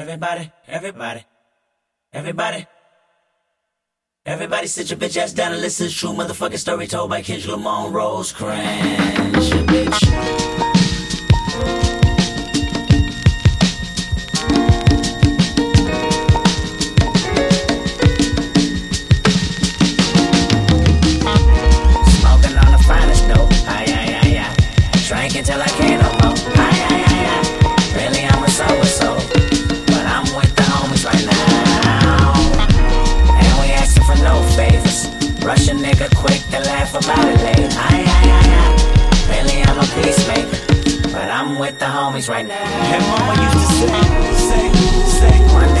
Everybody, everybody, everybody. Everybody sit your bitch ass down and listen to true motherfucking story told by Kendrick Lamar Rosecrans, bitch. With the homies right now. Mama used to say, say, say,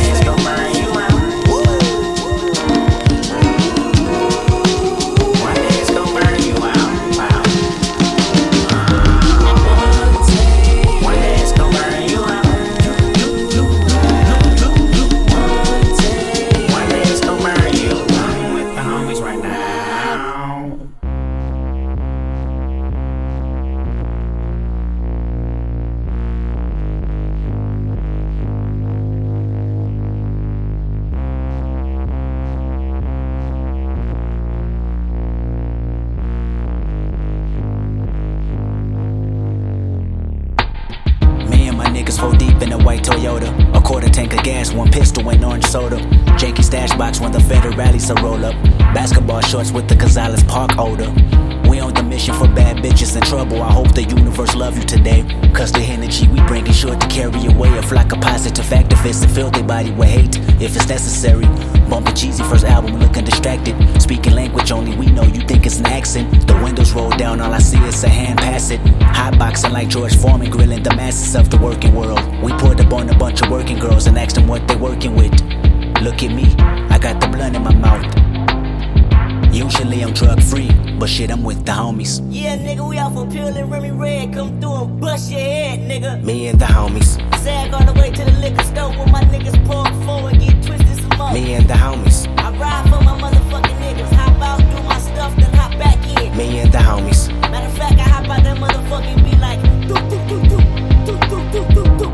one pistol, and orange soda. Janky stash box when the federales a roll up. Basketball shorts with the Gonzales Park odor. We on the mission for bad bitches in trouble. I hope the universe love you today. Cause the energy we bring is sure to carry away a flock of positive activists and fill their body with hate if it's necessary. Bumping Jeezy first album, looking distracted. Speaking language only we know you think it's an accent. The windows roll down, all I see is a hand pass it. Hot boxing like George Foreman, grilling the masses of the working world. We pulled up on a bunch of working girls and asked them what they're working with. Look at me, I got the blunt in my mouth. Usually I'm drug free, but shit, I'm with the homies. Yeah, nigga, we out for Peel and Remy Red. Come through and bust your head, nigga. Me and the homies. Sag all the way to the liquor store with my niggas pour forward, get twisted Me and the homies. I ride for my motherfucking niggas. Hop out, do my stuff, then hop back in. Me and the homies. Matter of fact, I hop out that motherfucking be like, doo doo doo doo.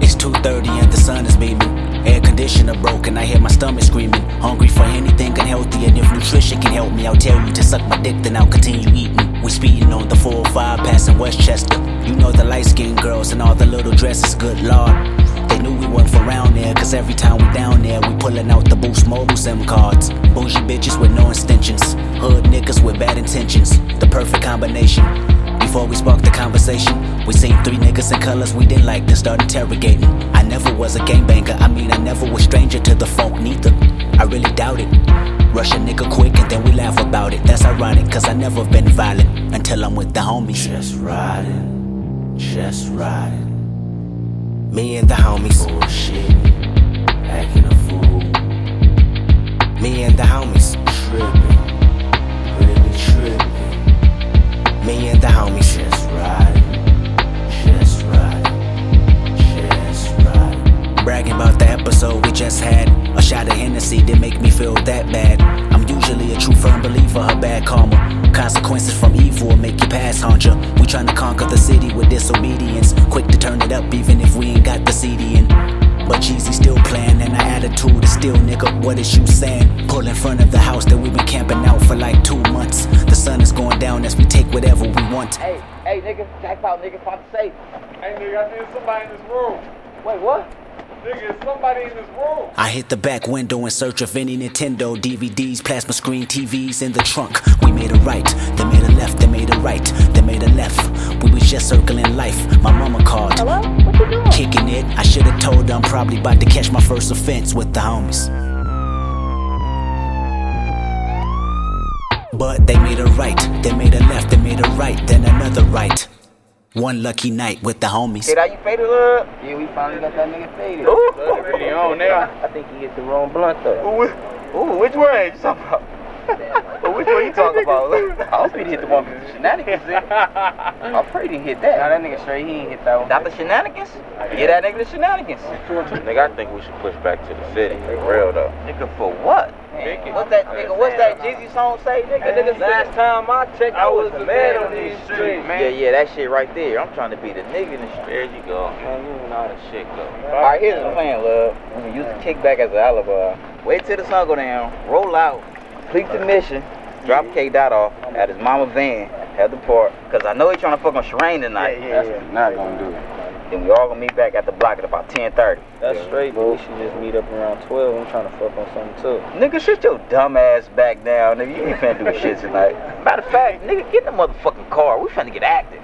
It's 2:30 and the sun is beaming. Air conditioner broken, I hear my stomach screaming. Hungry for anything unhealthy, and if nutrition can help me, I'll tell you to suck my dick, then I'll continue eating. We speeding on the 405 passing Westchester. You know the light skinned girls and all the little dresses, good lord. They knew we weren't from around there, cause every time we down there, we pulling out the Boost Mobile SIM cards. Bougie bitches with no extensions, hood niggas with bad intentions. The perfect combination. Before we sparked the conversation, we seen three niggas in colors we didn't like, then start interrogating. I never was a gangbanger, I mean, I never was stranger to the funk, neither. I really doubt it. Rush a nigga quick and then we laugh about it. That's ironic, cause I never been violent until I'm with the homies. Just riding, just riding. Me and the homies. Oh, Bullshit, acting a fool. Me and the homies. Tripping, really tripping. Me and the homies. Just riding, just riding, just riding. Bragging about the episode we just had. A shot of Hennessy didn't make me feel that bad. I'm usually a true firm believer of bad karma. Consequences from evil will make you pass on ya. We tryna conquer the city with disobedience. Quick to turn it up even if we ain't got the CD in. But Jeezy still playing and our attitude is still nigga, what is you saying? Pull in front of the house that we been camping out for like two months. The sun is going down as we take whatever we want. Hey, hey, nigga, jackpot, nigga, about to say. Hey nigga, I think somebody in this room. Wait, what? Nigga, it's somebody in this room. I hit the back window in search of any Nintendo DVDs, plasma screen TVs in the trunk. We made a right, they made a left, they made a right, they made a left. We was just circling life. My mama called. Hello? What you doing? Kicking it, I should've told her I'm probably about to catch my first offense with the homies. But they made a right, they made a left, they made a right, then another right. One lucky night with the homies. Hey, how you faded up? Yeah, we finally got that nigga faded. Ooh, he on there. I think he hit the wrong blunt though. Ooh, ooh, which way you talking about? But which one you talking about? I hope he hit the one with the shenanigans in. Eh? I pray he hit that. Nah, that nigga straight, he ain't hit that one. That the shenanigans? Yeah, that nigga the shenanigans. Nigga, I think we should push back to the city. For real though. Nigga, for what? Man, what's that nigga? What's that Jeezy song say, nigga? nigga Last time I checked, I was the man on these streets. Yeah, yeah, that shit right there. I'm trying to be the nigga in the street. There you go. Man, you know how that shit go. All right, here's the plan, love. We can use the kickback as an alibi. Wait till the sun go down, roll out, complete the mission, drop K Dot off at his mama van at the park. Cause I know he trying to fuck on Sherane tonight. Yeah, yeah. Not gonna do it. Then we all gonna meet back at the block at about 10:30. That's straight, but we should just meet up around 12. I'm trying to fuck on something too. Nigga, shit your dumb ass back down, nigga. You ain't finna do shit tonight. Matter of fact, nigga, get in the motherfucking car. We finna get active.